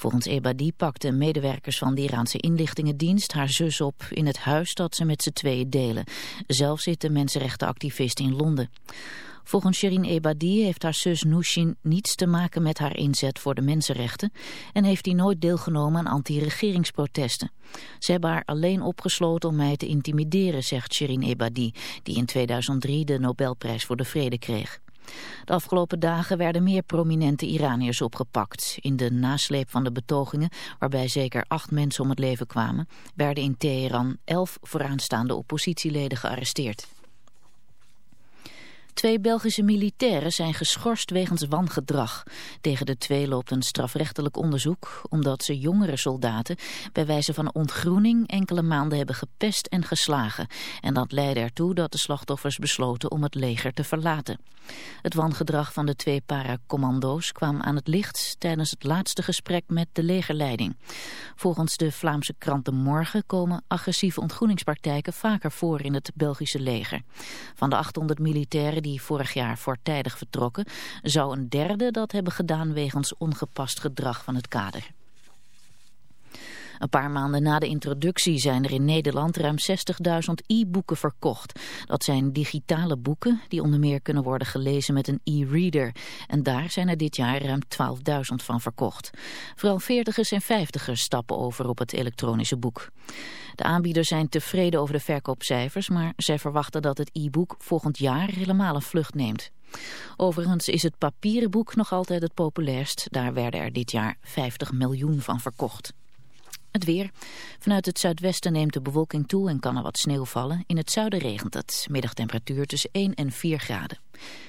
Volgens Ebadi pakten medewerkers van de Iraanse inlichtingendienst haar zus op in het huis dat ze met z'n tweeën delen. Zelf zit de mensenrechtenactivist in Londen. Volgens Shirin Ebadi heeft haar zus Nushin niets te maken met haar inzet voor de mensenrechten en heeft hij nooit deelgenomen aan anti-regeringsprotesten. Ze hebben haar alleen opgesloten om mij te intimideren, zegt Shirin Ebadi, die in 2003 de Nobelprijs voor de Vrede kreeg. De afgelopen dagen werden meer prominente Iraniërs opgepakt. In de nasleep van de betogingen, waarbij zeker acht mensen om het leven kwamen, werden in Teheran elf vooraanstaande oppositieleden gearresteerd. Twee Belgische militairen zijn geschorst wegens wangedrag. Tegen de twee loopt een strafrechtelijk onderzoek... omdat ze jongere soldaten bij wijze van ontgroening... enkele maanden hebben gepest en geslagen. En dat leidde ertoe dat de slachtoffers besloten om het leger te verlaten. Het wangedrag van de twee paracommando's kwam aan het licht... tijdens het laatste gesprek met de legerleiding. Volgens de Vlaamse krant De Morgen komen agressieve ontgroeningspraktijken... vaker voor in het Belgische leger. Van de 800 militairen die vorig jaar voortijdig vertrokken, zou een derde dat hebben gedaan wegens ongepast gedrag van het kader. Een paar maanden na de introductie zijn er in Nederland ruim 60.000 e-boeken verkocht. Dat zijn digitale boeken die onder meer kunnen worden gelezen met een e-reader. En daar zijn er dit jaar ruim 12.000 van verkocht. Vooral 40ers en 50ers stappen over op het elektronische boek. De aanbieders zijn tevreden over de verkoopcijfers, maar zij verwachten dat het e-book volgend jaar helemaal een vlucht neemt. Overigens is het papieren boek nog altijd het populairst. Daar werden er dit jaar 50 miljoen van verkocht. Het weer. Vanuit het zuidwesten neemt de bewolking toe en kan er wat sneeuw vallen. In het zuiden regent het. Middagtemperatuur tussen 1 en 4 graden.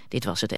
Dit was het.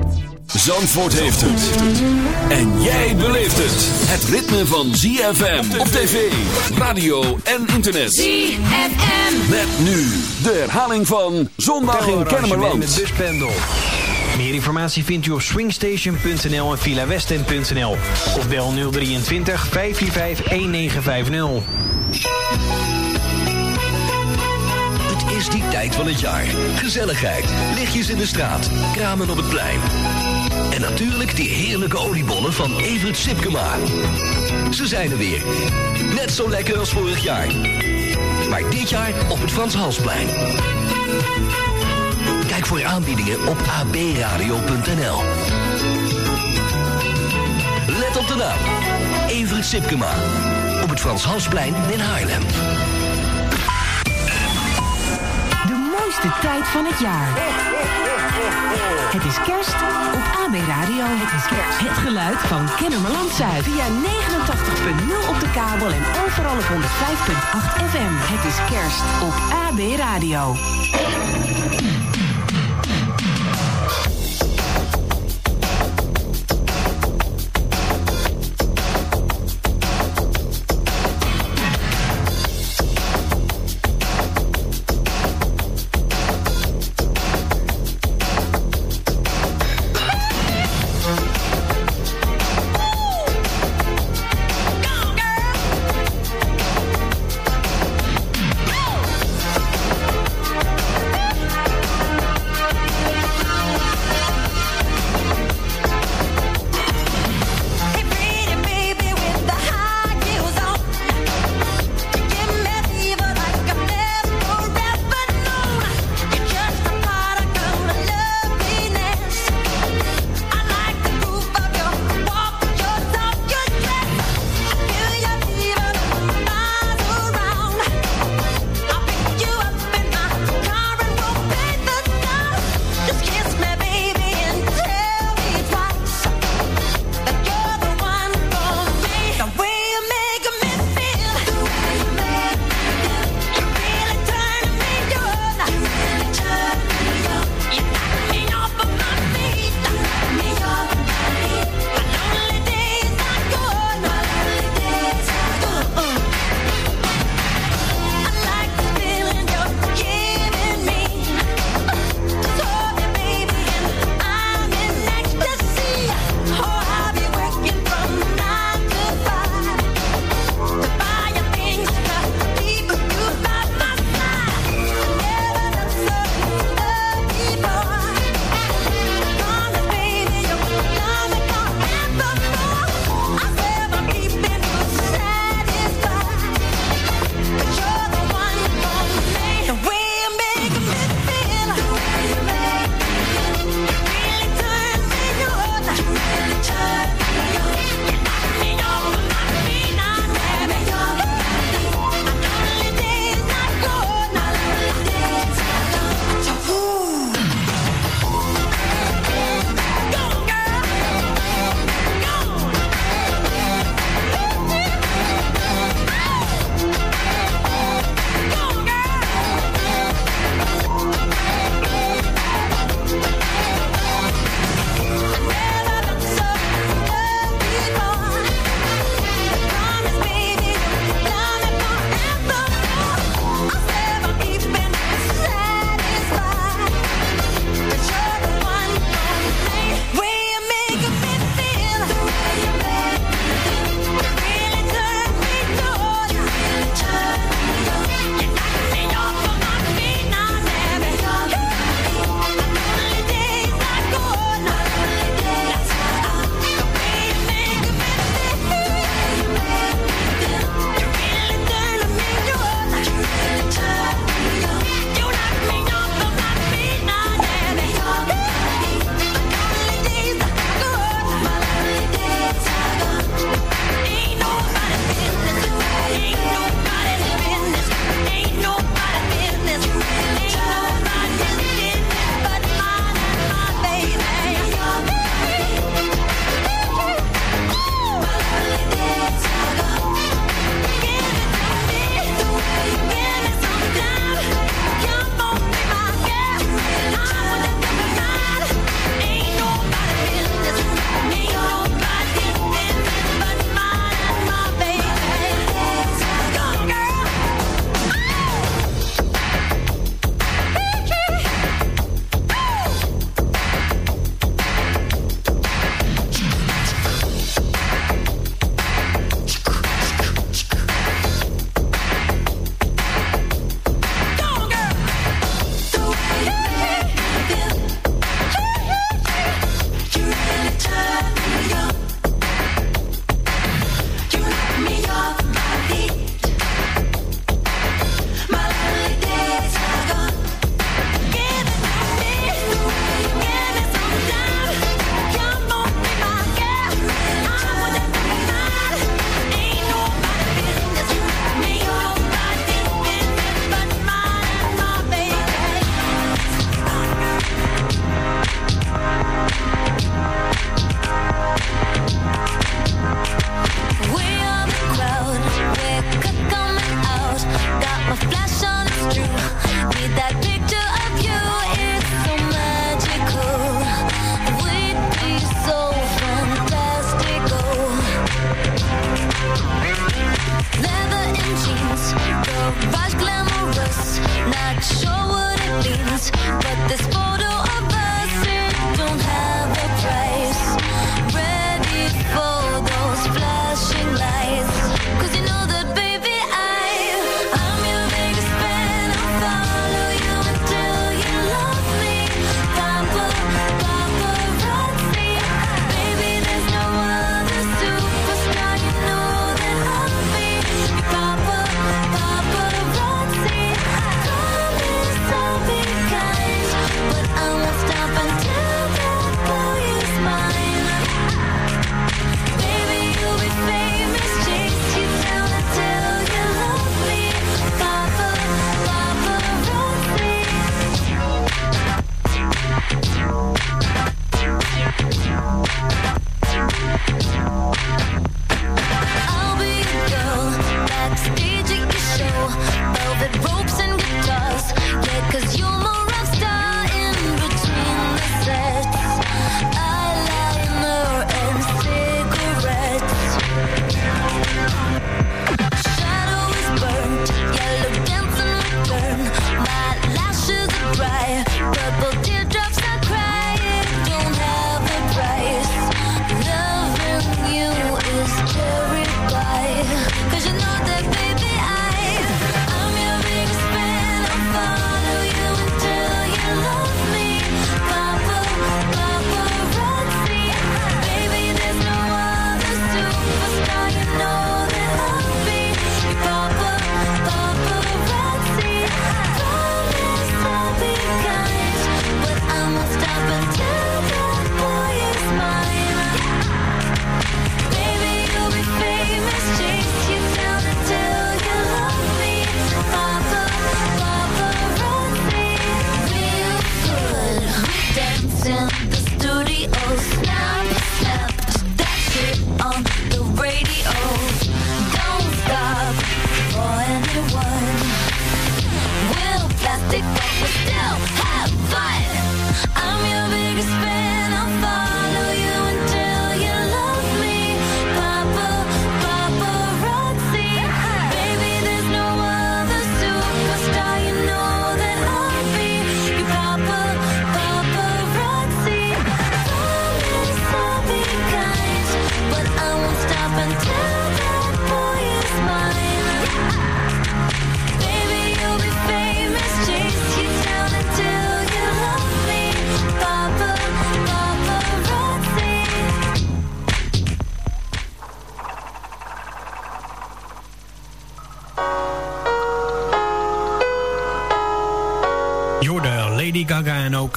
Zandvoort heeft het. En jij beleeft het. Het ritme van ZFM op tv, radio en internet. ZFM. Met nu de herhaling van Zondag in met Kennemerland. buspendel. Meer informatie vindt u op swingstation.nl en villawesten.nl. Of bel 023 545 1950. Het is die tijd van het jaar. Gezelligheid, lichtjes in de straat, kramen op het plein. En natuurlijk die heerlijke oliebollen van Evert Sipkema. Ze zijn er weer. Net zo lekker als vorig jaar. Maar dit jaar op het Frans Halsplein. Kijk voor aanbiedingen op abradio.nl. Let op de naam. Evert Sipkema. Op het Frans Halsplein in Haarlem. De mooiste tijd van het jaar. Het is kerst op AB Radio. Het is kerst. Het geluid van Kennemerland Zuid. Via 89.0 op de kabel en overal op 105.8 FM. Het is kerst op AB Radio.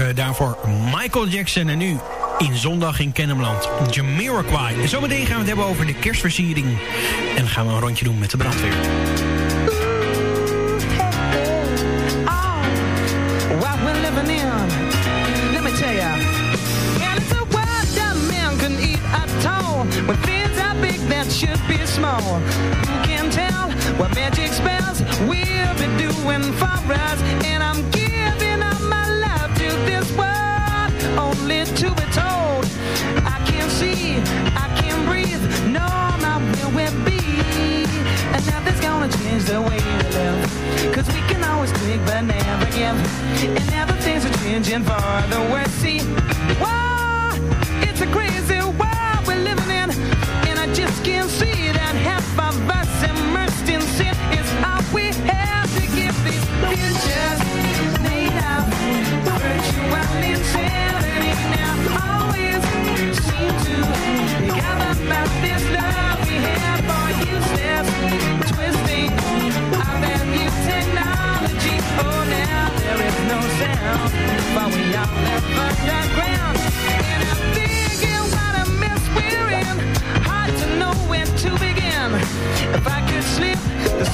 Eh, daarvoor Michael Jackson. En nu in zondag in Kennemerland, Jamiroquai. En zometeen gaan we het hebben over de kerstversiering. En gaan we een rondje doen met de brandweer. small. Who can tell what magic spells we'll be doing for but never give. And now the things are changing for the worse. See, whoa, but we all live underground. And I'm what a mess we're in. Hard to know when to begin. If I could the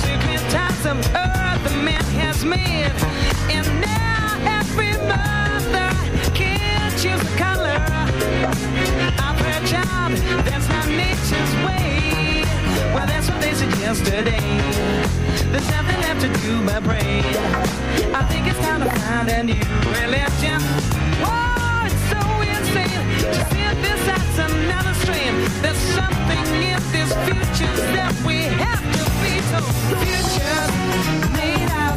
earth the man has made, and now every mother can choose color. That's not nature's way. Well, that's what they yesterday. There's nothing left to do but pray. I think it's time to find a new religion. Whoa, it's so insane to see this as another strain. There's something in this future that we have to be told. Futures made of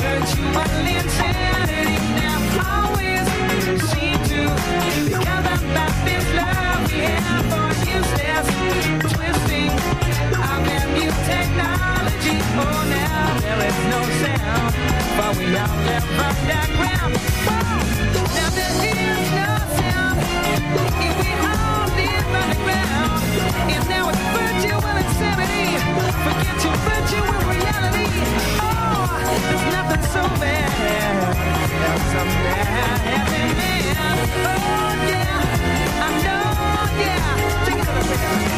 virtual insanity. Now always seem to far we have left from the ground. Oh, now there is no sound if we all live on the ground, And now it's virtual insanity. Forget your virtual reality. Oh, there's nothing so bad as something happening. Oh yeah, I know, yeah. Take it up,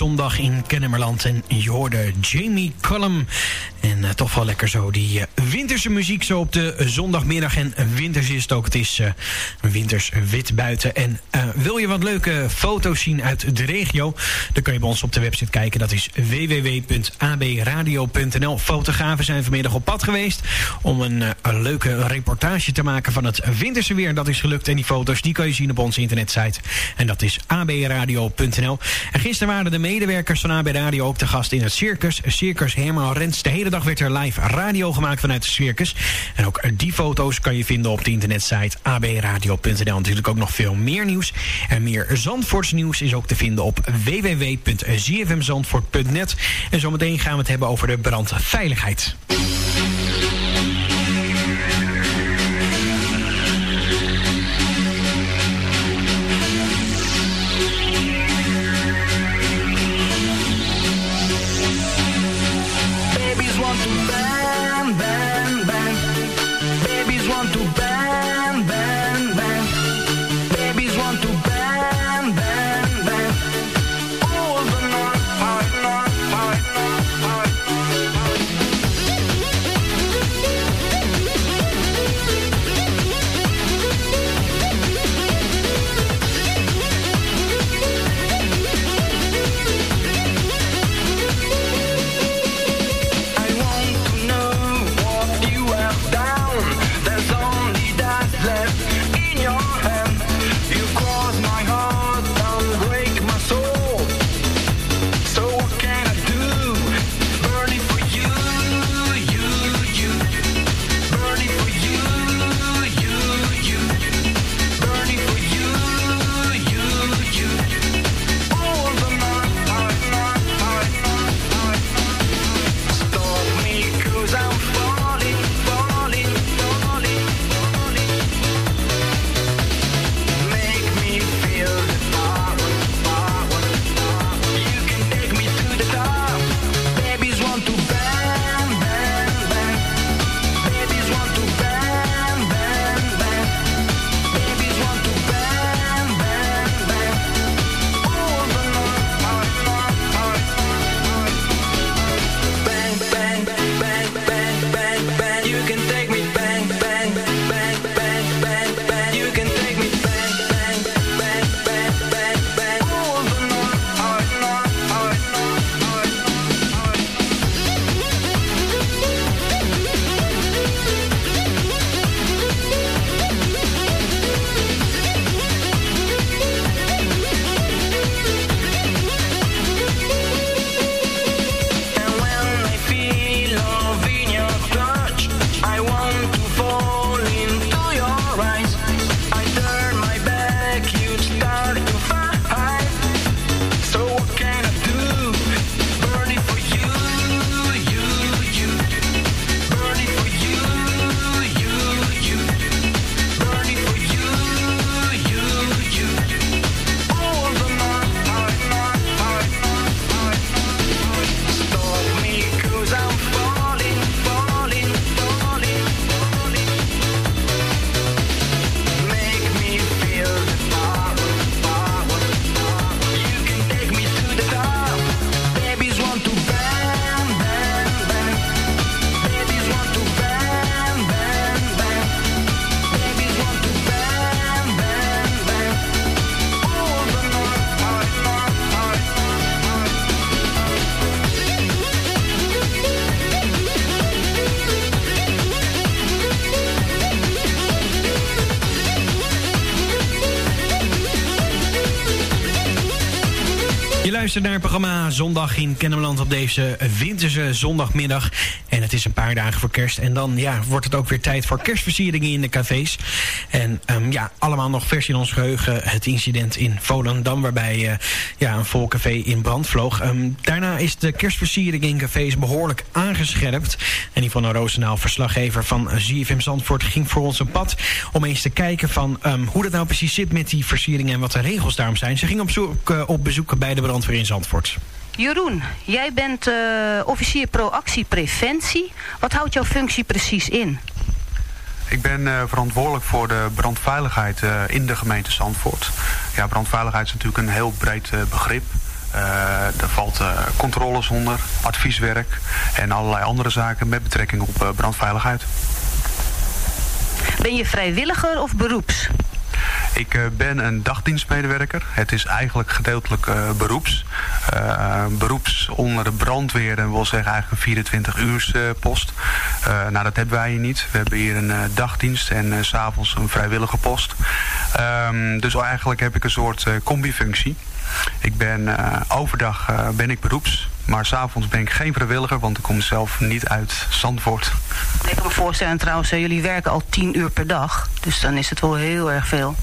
Zondag in Kennemerland en je hoorde Jamie Cullum. En eh, toch wel lekker zo die eh, winterse muziek zo op de zondagmiddag. En winters is het ook. Het is eh, winters wit buiten. En wil je wat leuke foto's zien uit de regio? Dan kan je bij ons op de website kijken. Dat is www.abradio.nl. Fotografen zijn vanmiddag op pad geweest om een, leuke reportage te maken van het winterse weer. Dat is gelukt. En die foto's die kan je zien op onze internetsite. En dat is abradio.nl. En gisteren waren de medewerkers van AB Radio ook te gast in het circus. Circus Herman Rens. De hele dag werd er live radio gemaakt vanuit het circus. En ook die foto's kan je vinden op de internetsite abradio.nl. Natuurlijk ook nog veel meer nieuws. En meer Zandvoorts nieuws is ook te vinden op www.zfmzandvoort.net. En zometeen gaan we het hebben over de brandveiligheid. Luistert naar het programma Zondag in Kennemerland op deze winterse zondagmiddag. Het is een paar dagen voor kerst. En dan ja, wordt het ook weer tijd voor kerstversieringen in de cafés. En ehm, ja, allemaal nog vers in ons geheugen het incident in Volendam... waarbij eh, ja, een vol café in brand vloog. Ehm, daarna is de kerstversiering in cafés behoorlijk aangescherpt. En Yvonne Roosendaal, verslaggever van ZFM Zandvoort... ging voor ons een pad om eens te kijken van ehm, hoe dat nou precies zit met die versieringen... en wat de regels daarom zijn. Ze ging op, zoek, eh, op bezoek bij de brandweer in Zandvoort. Jeroen, jij bent eh, officier pro-actie preventie. Wat houdt jouw functie precies in? Ik ben eh, verantwoordelijk voor de brandveiligheid eh, in de gemeente Zandvoort. Ja, brandveiligheid is natuurlijk een heel breed begrip. Daar valt controles onder, advieswerk en allerlei andere zaken met betrekking op brandveiligheid. Ben je vrijwilliger of beroeps? Ik eh, ben een dagdienstmedewerker. Het is eigenlijk gedeeltelijk eh, beroeps. Eh, beroeps onder de brandweer, dat wil zeggen eigenlijk een 24 uurs post. Nou, dat hebben wij hier niet. We hebben hier een dagdienst en s s'avonds een vrijwillige post. Ehm, dus eigenlijk heb ik een soort combifunctie. Ik ben overdag ben ik beroeps, maar s'avonds ben ik geen vrijwilliger, want ik kom zelf niet uit Zandvoort. Ik kan me voorstellen trouwens, eh, jullie werken al 10 uur per dag. Dus dan is het wel heel erg veel.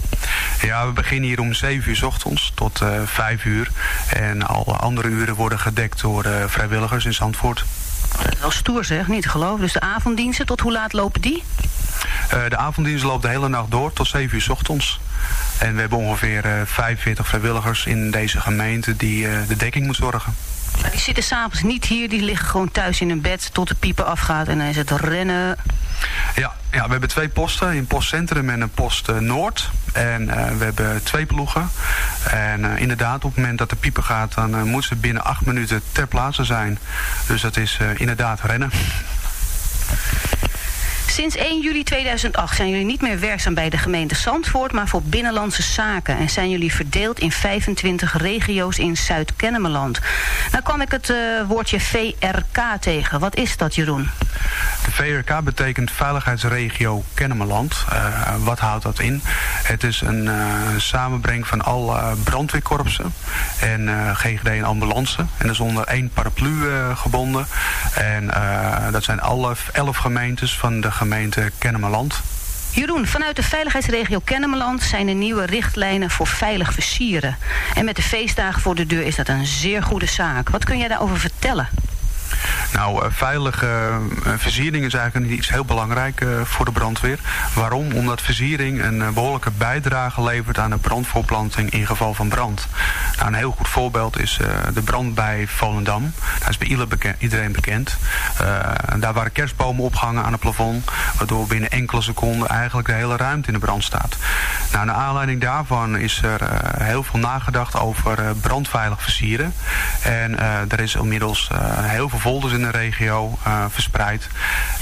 Ja, we beginnen hier om 7 uur 's ochtends tot eh 5 uur. En alle andere uren worden gedekt door eh, vrijwilligers in Zandvoort. Dat is wel stoer zeg, niet te geloven. Dus de avonddiensten, tot hoe laat lopen die? De avonddienst loopt de hele nacht door tot 7 uur 's ochtends. En we hebben ongeveer eh 45 vrijwilligers in deze gemeente die de dekking moet zorgen. Die zitten s'avonds niet hier, die liggen gewoon thuis in hun bed tot de pieper afgaat. En dan is het rennen. Ja, ja, we hebben twee posten, een postcentrum en een post eh, Noord. En eh, we hebben twee ploegen. En eh, inderdaad, op het moment dat de pieper gaat, dan moeten ze binnen acht minuten ter plaatse zijn. Dus dat is inderdaad rennen. Sinds 1 juli 2008 zijn jullie niet meer werkzaam bij de gemeente Zandvoort, maar voor Binnenlandse Zaken. En zijn jullie verdeeld in 25 regio's in Zuid-Kennemerland. Nou kwam ik het eh, woordje VRK tegen. Wat is dat, Jeroen? De VRK betekent Veiligheidsregio Kennemerland. Eh, wat houdt dat in? Het is een eh, samenbreng van alle brandweerkorpsen en GGD en ambulance. En dat is onder één paraplu gebonden. En dat zijn alle elf gemeentes van de gemeente Kennemerland. Jeroen, vanuit de veiligheidsregio Kennemerland zijn er nieuwe richtlijnen voor veilig versieren. En met de feestdagen voor de deur is dat een zeer goede zaak. Wat kun jij daarover vertellen? Nou, eh, veilige eh, versiering is eigenlijk iets heel belangrijk eh, voor de brandweer. Waarom? Omdat versiering een eh, behoorlijke bijdrage levert aan de brandvoorplanting in geval van brand. Nou, een heel goed voorbeeld is de brand bij Volendam. Dat is bij iedereen bekend. Daar waren kerstbomen opgehangen aan het plafond, waardoor binnen enkele seconden eigenlijk de hele ruimte in de brand staat. Nou, naar aanleiding daarvan is er heel veel nagedacht over brandveilig versieren. En er is inmiddels heel veel folders in de regio eh, verspreid.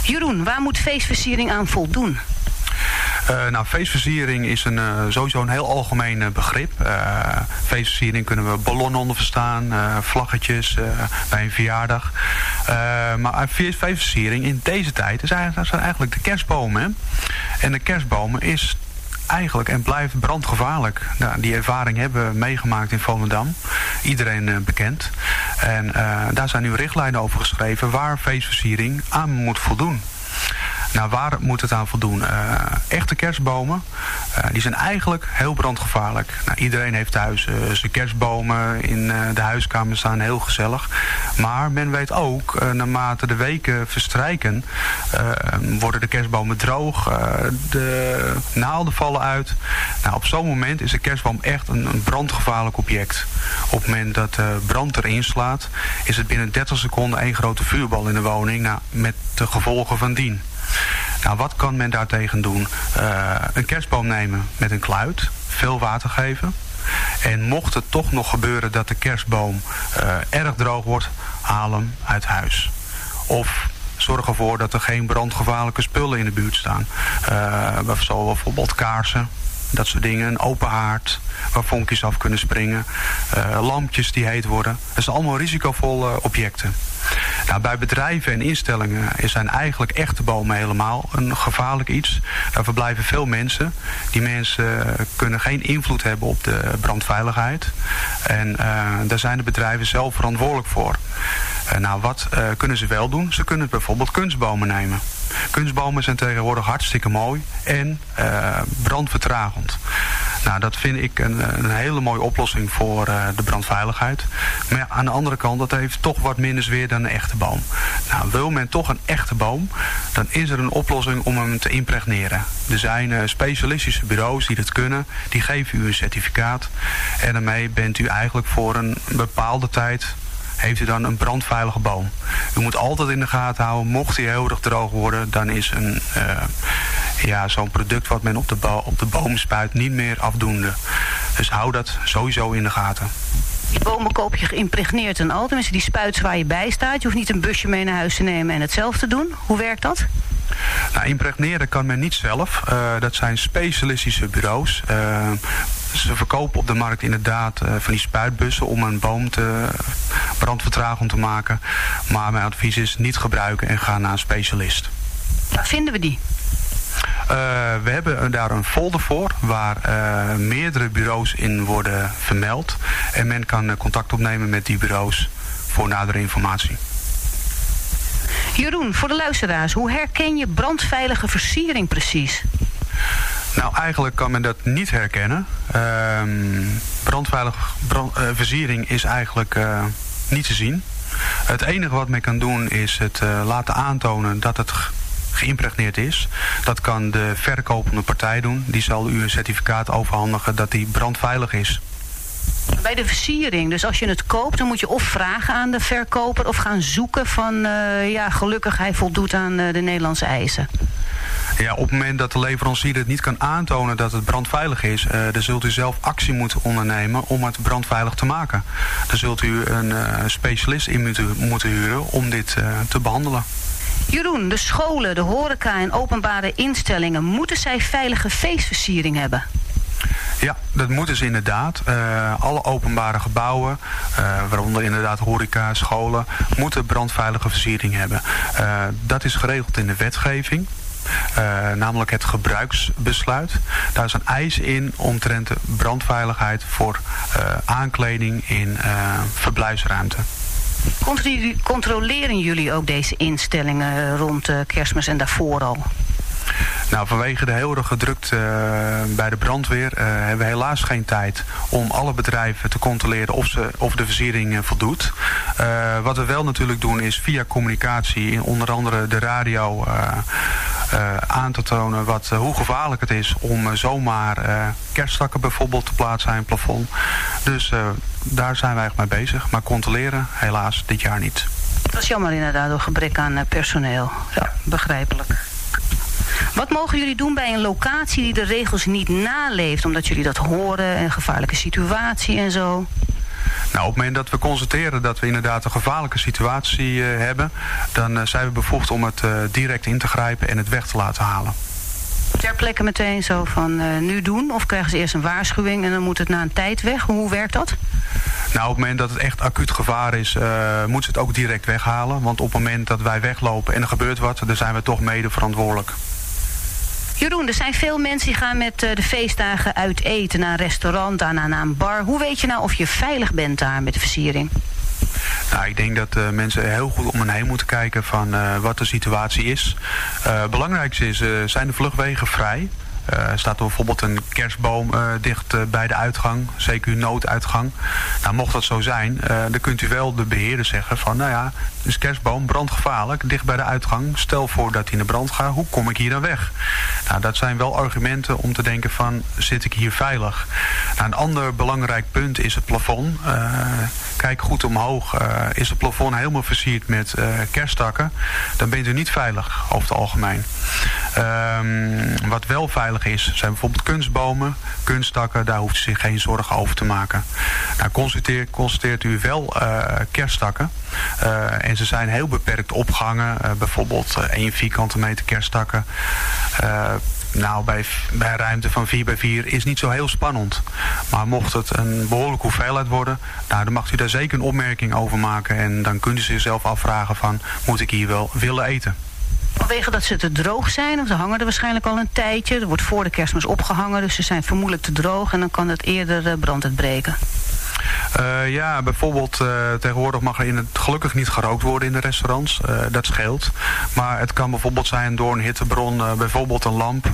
Jeroen, waar moet feestversiering aan voldoen? Eh, nou, feestversiering is een, eh, sowieso een heel algemeen begrip. Feestversiering kunnen we ballonnen onder verstaan, vlaggetjes bij een verjaardag. Maar feestversiering in deze tijd is eigenlijk, zijn eigenlijk de kerstbomen. En de kerstbomen is eigenlijk en blijft brandgevaarlijk. Die ervaring hebben we meegemaakt in Volendam. Iedereen eh, bekend. En eh, daar zijn nu richtlijnen over geschreven waar feestversiering aan moet voldoen. Nou, waar moet het aan voldoen? Eh, echte kerstbomen, eh, die zijn eigenlijk heel brandgevaarlijk. Nou, iedereen heeft thuis eh, zijn kerstbomen in de huiskamer staan, heel gezellig. Maar men weet ook, naarmate de weken verstrijken, worden de kerstbomen droog, de naalden vallen uit. Nou, op zo'n moment is de kerstboom echt een, brandgevaarlijk object. Op het moment dat brand erin slaat, is het binnen 30 seconden één grote vuurbal in de woning, nou, met de gevolgen van dien. Nou, wat kan men daartegen doen? Eh, een kerstboom nemen met een kluit, veel water geven. En mocht het toch nog gebeuren dat de kerstboom eh, erg droog wordt, haal hem uit huis. Of zorg ervoor dat er geen brandgevaarlijke spullen in de buurt staan. Uh, zo bijvoorbeeld kaarsen, dat soort dingen. Een open haard waar vonkjes af kunnen springen. Lampjes die heet worden. Dat zijn allemaal risicovolle objecten. Nou, bij bedrijven en instellingen zijn eigenlijk echte bomen helemaal een gevaarlijk iets. Daar verblijven veel mensen. Die mensen kunnen geen invloed hebben op de brandveiligheid. En uh, daar zijn de bedrijven zelf verantwoordelijk voor. Uh, nou, wat uh, kunnen ze wel doen? Ze kunnen bijvoorbeeld kunstbomen nemen. Kunstbomen zijn tegenwoordig hartstikke mooi en brandvertragend. Nou, dat vind ik een, een hele mooie oplossing voor uh, de brandveiligheid. Maar aan de andere kant, dat heeft toch wat minder zweer dan een echte boom. Nou, wil men toch een echte boom, dan is er een oplossing om hem te impregneren. Er zijn uh, specialistische bureaus die dat kunnen. Die geven u een certificaat. En daarmee bent u eigenlijk voor een bepaalde tijd heeft u dan een brandveilige boom. U moet altijd in de gaten houden, mocht hij heel erg droog worden, dan is een, uh, ja, zo'n product wat men op de, op de boom spuit niet meer afdoende. Dus hou dat sowieso in de gaten. Die bomen koop je geïmpregneerd en al. Tenminste, die spuit waar je bij staat. Je hoeft niet een busje mee naar huis te nemen en het zelf te doen. Hoe werkt dat? Nou, impregneren kan men niet zelf. Eh, dat zijn specialistische bureaus. Eh, ze verkopen op de markt inderdaad eh, van die spuitbussen om een boom te brandvertragend te maken. Maar mijn advies is niet gebruiken en ga naar een specialist. Waar vinden we die? Eh, we hebben daar een folder voor waar eh, meerdere bureaus in worden vermeld. En men kan contact opnemen met die bureaus voor nadere informatie. Jeroen, voor de luisteraars, hoe herken je brandveilige versiering precies? Nou, eigenlijk kan men dat niet herkennen. Ehm brandveilige brand, eh, versiering is eigenlijk eh, niet te zien. Het enige wat men kan doen is het eh, laten aantonen dat het ge- geïmpregneerd is. Dat kan de verkopende partij doen. Die zal u een certificaat overhandigen dat die brandveilig is. Bij de versiering, dus als je het koopt, dan moet je of vragen aan de verkoper of gaan zoeken van, eh, ja, gelukkig hij voldoet aan eh, de Nederlandse eisen. Ja, op het moment dat de leverancier het niet kan aantonen dat het brandveilig is, eh, dan zult u zelf actie moeten ondernemen om het brandveilig te maken. Dan zult u een specialist in moeten, moeten huren om dit te behandelen. Jeroen, de scholen, de horeca en openbare instellingen, moeten zij veilige feestversiering hebben? Ja, dat moeten ze inderdaad. Eh, alle openbare gebouwen, eh, waaronder inderdaad horeca, scholen, moeten brandveilige versiering hebben. Eh, dat is geregeld in de wetgeving. Namelijk het gebruiksbesluit. Daar is een eis in omtrent de brandveiligheid voor aankleding in verblijfsruimte. Controle- Controleren jullie ook deze instellingen rond kerstmis en daarvoor al? Nou, vanwege de heel erg gedrukt eh, bij de brandweer eh, hebben we helaas geen tijd om alle bedrijven te controleren of, ze, of de versiering eh, voldoet. Wat we wel natuurlijk doen is via communicatie, in onder andere de radio, aan te tonen wat, hoe gevaarlijk het is om zomaar kerststakken bijvoorbeeld te plaatsen aan het plafond. Dus daar zijn wij echt mee bezig. Maar controleren helaas dit jaar niet. Dat is jammer inderdaad door gebrek aan personeel. Ja, begrijpelijk. Wat mogen jullie doen bij een locatie die de regels niet naleeft, omdat jullie dat horen, een gevaarlijke situatie en zo? Nou, op het moment dat we constateren dat we inderdaad een gevaarlijke situatie eh, hebben, dan eh, zijn we bevoegd om het eh, direct in te grijpen en het weg te laten halen. Ter plekke meteen zo van nu doen? Of krijgen ze eerst een waarschuwing en dan moet het na een tijd weg? Hoe werkt dat? Nou, op het moment dat het echt acuut gevaar is, moeten ze het ook direct weghalen. Want op het moment dat wij weglopen en er gebeurt wat, dan zijn we toch mede verantwoordelijk. Jeroen, er zijn veel mensen die gaan met eh, de feestdagen uit eten naar een restaurant, naar een bar. Hoe weet je nou of je veilig bent daar met de versiering? Nou, ik denk dat eh, mensen heel goed om hen heen moeten kijken van eh, wat de situatie is. Belangrijkste is, zijn de vluchtwegen vrij? Staat er bijvoorbeeld een kerstboom dicht bij de uitgang, CQ nooduitgang. Nou, mocht dat zo zijn, dan kunt u wel de beheerder zeggen van, nou ja, is kerstboom, brandgevaarlijk, dicht bij de uitgang. Stel voor dat hij in de brand gaat, hoe kom ik hier dan weg? Nou, dat zijn wel argumenten om te denken van, zit ik hier veilig? Nou, een ander belangrijk punt is het plafond. Eh, kijk goed omhoog. Eh, is het plafond helemaal versierd met eh, kersttakken, dan bent u niet veilig over het algemeen. Ehm, wat wel veilig is, zijn bijvoorbeeld kunstbomen, kunsttakken. Daar hoeft u zich geen zorgen over te maken. Nou, constateert, constateert u wel eh, Eh, en ze zijn heel beperkt opgehangen. Eh, bijvoorbeeld eh 1 vierkante meter kersttakken. Eh, nou, bij, bij ruimte van 4 bij 4 is niet zo heel spannend. Maar mocht het een behoorlijke hoeveelheid worden... Nou, dan mag u daar zeker een opmerking over maken. En dan kunt u zichzelf afvragen van... moet ik hier wel willen eten? Vanwege dat ze te droog zijn, of ze hangen er waarschijnlijk al een tijdje. Er wordt voor de kerstmis opgehangen, dus ze zijn vermoedelijk te droog en dan kan het eerder eh, brand uitbreken. Eh, ja, bijvoorbeeld eh, tegenwoordig mag er in het, gelukkig niet gerookt worden in de restaurants. Eh, dat scheelt. Maar het kan bijvoorbeeld zijn door een hittebron, bijvoorbeeld een lamp,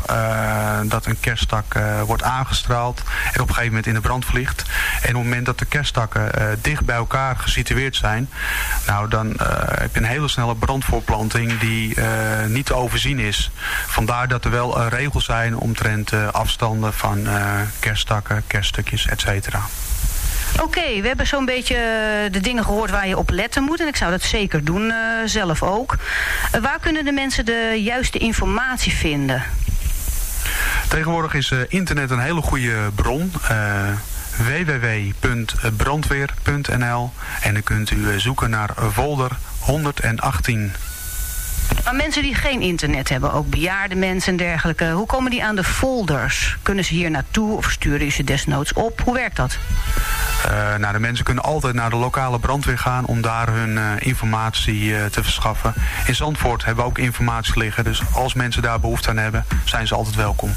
dat een kerststak eh, wordt aangestraald en op een gegeven moment in de brand vliegt. En op het moment dat de kerststakken eh, dicht bij elkaar gesitueerd zijn, nou dan heb je een hele snelle brandvoorplanting die niet te overzien is. Vandaar dat er wel regels zijn omtrent afstanden van kerststakken, kerststukjes, et cetera. Oké, we hebben zo'n beetje eh, de dingen gehoord waar je op letten moet. En ik zou dat zeker doen, eh, zelf ook. Eh, waar kunnen de mensen de juiste informatie vinden? Tegenwoordig is internet een hele goede bron. Www.brandweer.nl en dan kunt u zoeken naar folder 118. Maar mensen die geen internet hebben, ook bejaarde mensen en dergelijke, hoe komen die aan de folders? Kunnen ze hier naartoe of sturen ze desnoods op? Hoe werkt dat? Eh, nou, de mensen kunnen altijd naar de lokale brandweer gaan om daar hun eh, informatie eh, te verschaffen. In Zandvoort hebben we ook informatie liggen, dus als mensen daar behoefte aan hebben, zijn ze altijd welkom.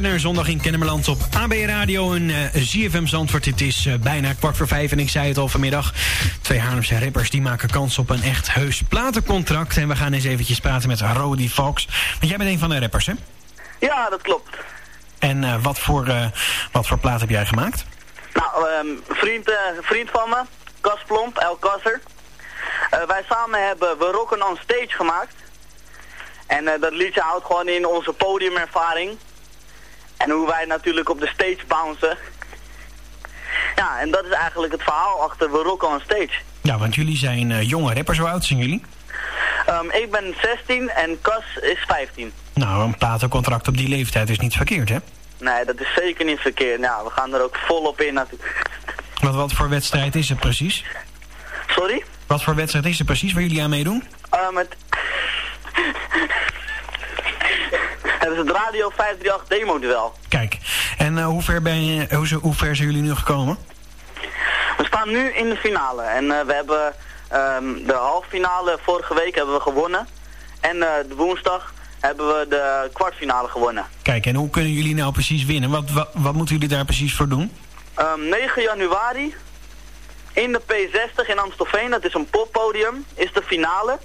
Naar Zondag in Kennemerland op AB Radio en eh ZFM Zandvoort. Het is eh, bijna kwart voor vijf en ik zei het al vanmiddag. Twee Haarlemse rappers die maken kans op een echt heus platencontract. En we gaan eens eventjes praten met Rody Fox. Want jij bent een van de rappers, hè? Ja, dat klopt. En eh, wat, voor, wat voor plaat heb jij gemaakt? Nou, een vriend, vriend van me, Cas Plomp, El Kasser. Wij samen hebben We Rocken on Stage gemaakt. En dat liedje houdt gewoon in onze podiumervaring. En hoe wij natuurlijk op de stage bouncen. Ja, en dat is eigenlijk het verhaal achter We Rocken on Stage. Ja, want jullie zijn eh, jonge rappers. Hoe oud zijn jullie? Ehm, ik ben 16 en Cas is 15. Nou, een platencontract op die leeftijd is niet verkeerd, hè? Nee, dat is zeker niet verkeerd. Nou, we gaan er ook volop in natuurlijk. Wat, wat voor wedstrijd is het precies? Sorry? Wat voor wedstrijd is het precies waar jullie aan meedoen? Ehm, het... is het Radio 538 demo duel. Kijk, en eh, hoe, ver ben je, hoe, hoe ver zijn jullie nu gekomen? We staan nu in de finale en eh, we hebben ehm, de halve finale vorige week hebben we gewonnen. En eh, de woensdag hebben we de kwartfinale gewonnen. Kijk, en hoe kunnen jullie nou precies winnen? Wat, wat, wat moeten jullie daar precies voor doen? Ehm, 9 januari in de P60 in Amstelveen, dat is een poppodium, is de finale.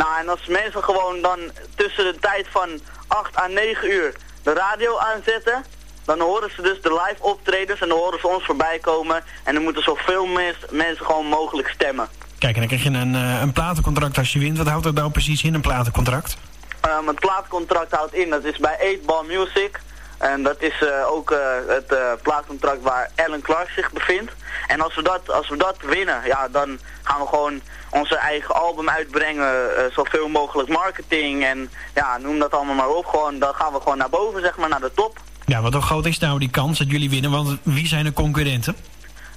Nou, en als mensen gewoon dan tussen de tijd van 8 à 9 uur de radio aanzetten, dan horen ze dus de live optredens en dan horen ze ons voorbij komen. En dan moeten zoveel mens, mensen gewoon mogelijk stemmen. Kijk, en dan krijg je een, eh, een platencontract als je wint. Wat houdt dat nou precies in, een platencontract? Ehm, het plaatcontract houdt in, dat is bij 8 Ball Music. En dat is eh, ook eh, het eh, plaatcontract waar Alan Clark zich bevindt. En als we dat, als we dat winnen, ja, dan gaan we gewoon onze eigen album uitbrengen. zoveel mogelijk marketing en ja, noem dat allemaal maar op. Gewoon, dan gaan we gewoon naar boven, zeg maar, naar de top. Ja, wat hoe groot is nou die kans dat jullie winnen? Want wie zijn de concurrenten?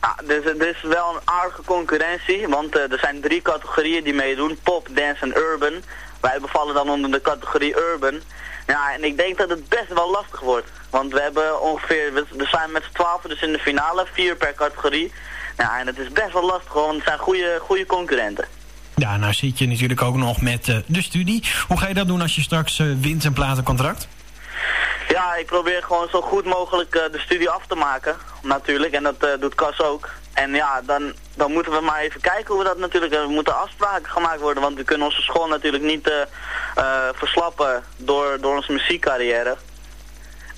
Ja, dus er is wel een aardige concurrentie, want er zijn drie categorieën die meedoen. Pop, dance en urban. Wij bevallen dan onder de categorie urban. Ja, en ik denk dat het best wel lastig wordt. Want we hebben ongeveer, we, we zijn met z'n twaalf dus in de finale, vier per categorie. Ja, en het is best wel lastig, want het zijn goede, goede concurrenten. Ja, nou zit je natuurlijk ook nog met eh, de studie. Hoe ga je dat doen als je straks eh, wint een platencontract? Ja, ik probeer gewoon zo goed mogelijk eh, de studie af te maken, natuurlijk. En dat doet Cas ook. En ja, dan, dan moeten we maar even kijken hoe we dat natuurlijk... Er moeten afspraken gemaakt worden, want we kunnen onze school natuurlijk niet eh, eh, verslappen door, door onze muziekcarrière.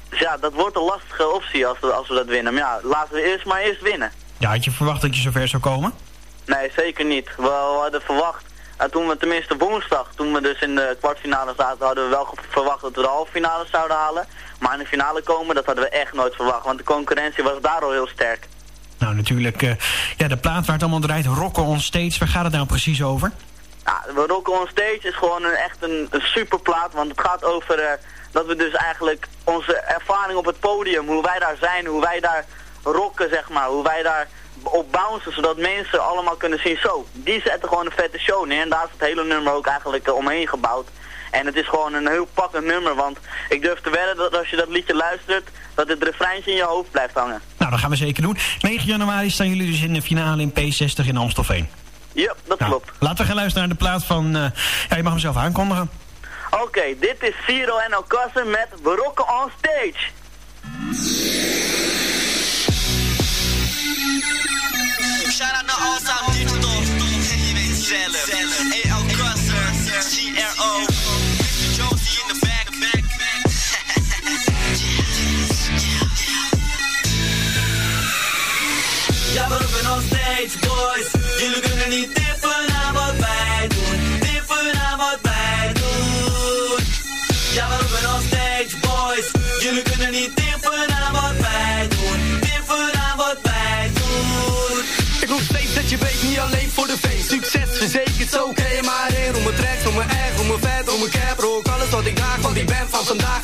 Dus ja, dat wordt een lastige optie als we, als we dat winnen. Maar ja, laten we eerst maar eerst winnen. Ja, had je verwacht dat je zover zou komen? Nee, zeker niet. We, we hadden verwacht, eh, toen we tenminste woensdag, toen we dus in de kwartfinale zaten, hadden we wel verwacht dat we de halve finale zouden halen. Maar in de finale komen, dat hadden we echt nooit verwacht, want de concurrentie was daar al heel sterk. Nou, natuurlijk, eh, ja, de plaat waar het allemaal draait, Rocken on Stage, waar gaat het nou precies over? Ja, Rocken on Stage is gewoon een, echt een, een superplaat, want het gaat over eh, dat we dus eigenlijk onze ervaring op het podium, hoe wij daar zijn, hoe wij daar rocken, zeg maar, hoe wij daar op bouncen, zodat mensen allemaal kunnen zien, zo, die zetten gewoon een vette show neer en daar is het hele nummer ook eigenlijk eh, omheen gebouwd. En het is gewoon een heel pakkend nummer, want ik durf te wedden dat als je dat liedje luistert, dat het refreintje in je hoofd blijft hangen. Nou, dat gaan we zeker doen. 9 januari staan jullie dus in de finale in P60 in Amstelveen. Ja, dat Nou, klopt. Laten we gaan luisteren naar de plaat van... eh, ja, je mag hem zelf aankondigen. Oké, dit is Ciro en Alcacer met We Rocken on Stage. Shout out All Sound Digital. Zelf. AL. Jullie kunnen niet tippen aan wat wij doen. Tippen aan wat wij doen. Ja, we roepen on stage, boys. Jullie kunnen niet tippen aan wat wij doen. Tippen aan wat wij doen. Ik roep steeds dat je weet, niet alleen voor de feest. Succes verzekerd, zo oké, maar in. Om mijn tracks, om mijn echt, om mijn vet, om mijn cap. Rook alles wat ik draag, want ik ben van vandaag.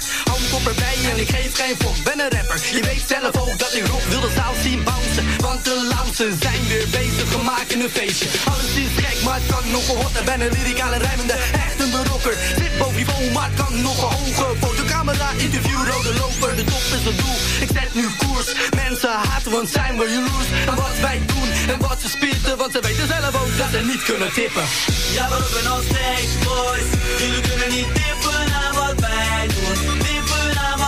Erbij en ik geef geen fok. Ben een rapper, je weet zelf ook dat ik rock. Wil de zaal zien bouncen, want de lausen zijn weer bezig. Gemaakt in een feestje. Alles is gek, maar het kan nog hotter. Ben een lyricale rijmende, echt een berokker. Zit boven niveau, maar kan nog hoger. Fotocamera, interview, rode loper. De top is het doel, ik zet nu koers. Mensen haten, want zijn we jaloers. En wat wij doen en wat ze spitten, want ze weten zelf ook dat ze niet kunnen tippen. Ja, we roepen on stage, boys. Jullie kunnen niet tippen aan wat wij doen.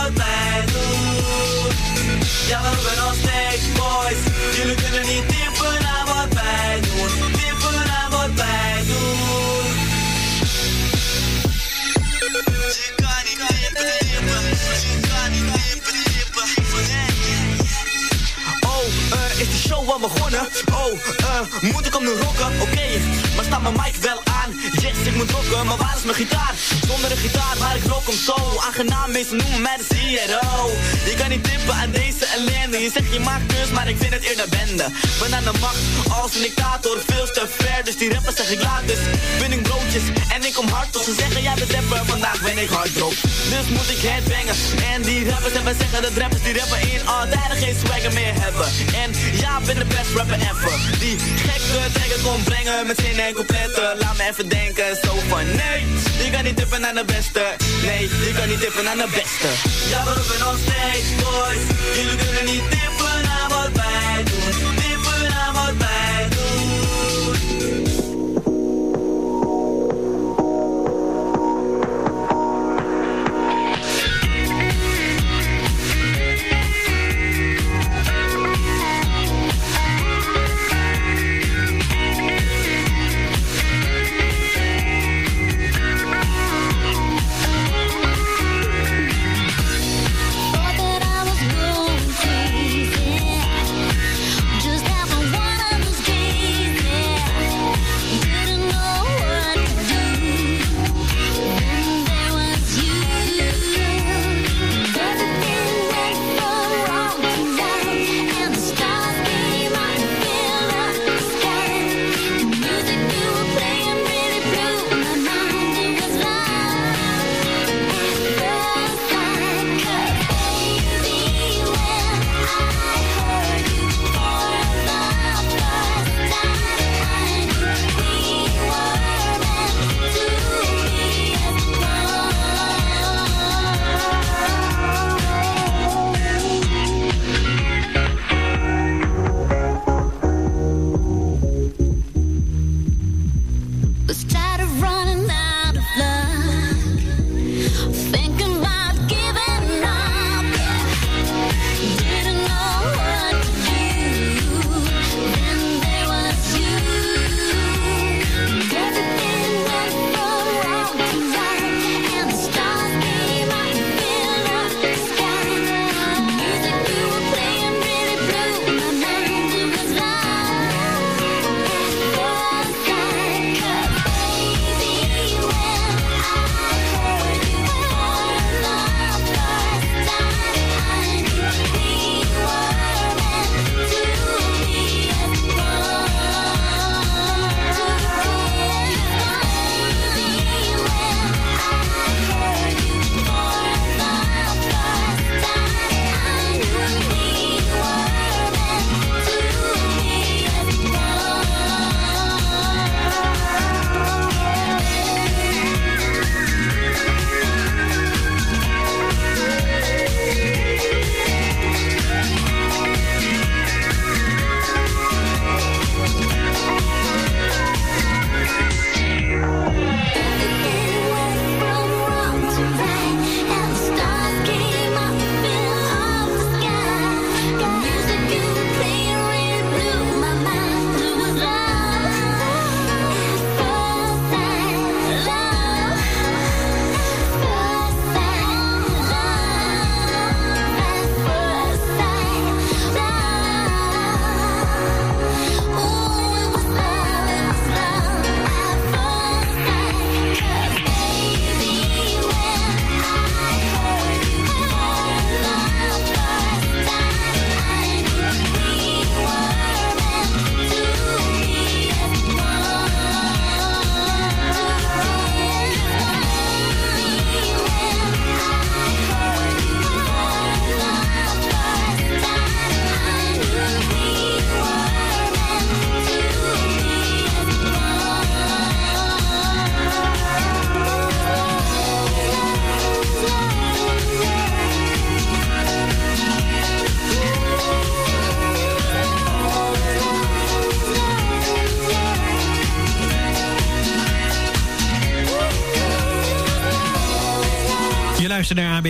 Wat wij doen. Ja, we roepen nog steeds boys. Jullie kunnen niet tippen naar wat wij doen. Tippen naar wat wij doen. Je kan niet tippen, tippen. Je kan niet tippen. Oh, eh, is de show al begonnen? Oh, eh, moet ik om nu rocken? Oké, maar staat mijn mic wel aan? Yes, ik moet rocken, maar waar is mijn gitaar? Zonder een gitaar, maar ik rock hem zo. Aangenaam, mensen noemen mij de CRO Je kan niet tippen aan deze ellende. Je zegt je maakt kus, maar ik vind het eerder bende. Ben aan de macht als een dictator, veel te ver Dus die rappers zeg ik laat dus. Ben ik broodjes en ik kom hard Tot ze zeggen jij bent rapper, vandaag ben ik hardrock Dus moet ik headbangen En die rappers en wij zeggen dat rappers die rappen in Al tijden geen swagger meer hebben. En ja, ben de best rapper ever. Die gekke trekken kon brengen met Laat me even denken, zo van nee Je kan niet tippen aan de beste Nee, je kan niet tippen aan de beste Ja, we roepen nog steeds boys. Jullie kunnen niet tippen naar wat wij doen.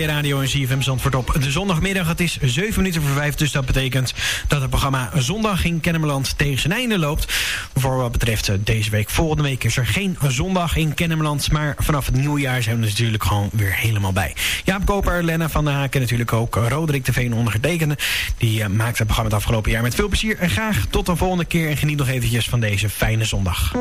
Radio en CFM Zandvoort op de zondagmiddag. Het is 7 minuten voor 5, dus dat betekent dat het programma Zondag in Kennemerland tegen zijn einde loopt. Voor wat betreft eh, deze week, volgende week is er geen Zondag in Kennemerland. Maar vanaf het nieuwjaar zijn we natuurlijk gewoon weer helemaal bij. Jaap Koper, Lenna van der Haak en natuurlijk ook eh, Roderick de Veen ondergetekende. Die eh, maakt het programma het afgelopen jaar met veel plezier. En graag tot de volgende keer en geniet nog eventjes van deze fijne zondag.